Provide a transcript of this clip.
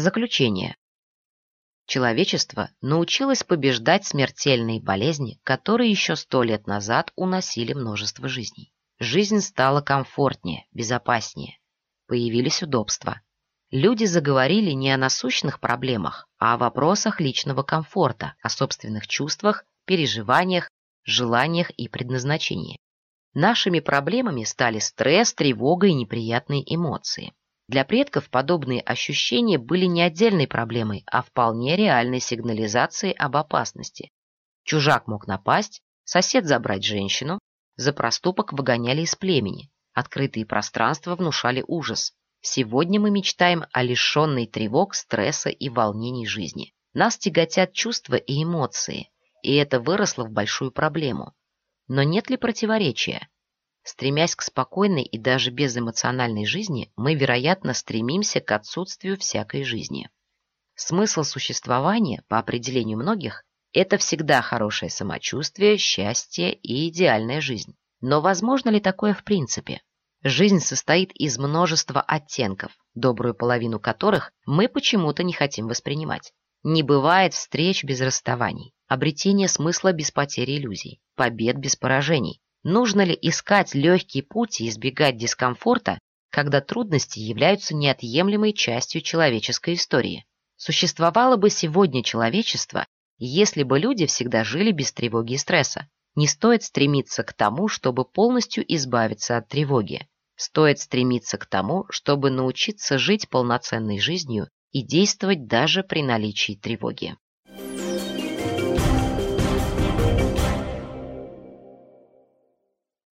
Заключение. Человечество научилось побеждать смертельные болезни, которые еще сто лет назад уносили множество жизней. Жизнь стала комфортнее, безопаснее. Появились удобства. Люди заговорили не о насущных проблемах, а о вопросах личного комфорта, о собственных чувствах, переживаниях, желаниях и предназначении. Нашими проблемами стали стресс, тревога и неприятные эмоции. Для предков подобные ощущения были не отдельной проблемой, а вполне реальной сигнализацией об опасности. Чужак мог напасть, сосед забрать женщину, за проступок выгоняли из племени, открытые пространства внушали ужас. Сегодня мы мечтаем о лишенной тревог, стресса и волнений жизни. Нас тяготят чувства и эмоции, и это выросло в большую проблему. Но нет ли противоречия? Стремясь к спокойной и даже безэмоциональной жизни, мы, вероятно, стремимся к отсутствию всякой жизни. Смысл существования, по определению многих, это всегда хорошее самочувствие, счастье и идеальная жизнь. Но возможно ли такое в принципе? Жизнь состоит из множества оттенков, добрую половину которых мы почему-то не хотим воспринимать. Не бывает встреч без расставаний, обретения смысла без потери иллюзий, побед без поражений, Нужно ли искать легкий путь и избегать дискомфорта, когда трудности являются неотъемлемой частью человеческой истории? Существовало бы сегодня человечество, если бы люди всегда жили без тревоги и стресса. Не стоит стремиться к тому, чтобы полностью избавиться от тревоги. Стоит стремиться к тому, чтобы научиться жить полноценной жизнью и действовать даже при наличии тревоги.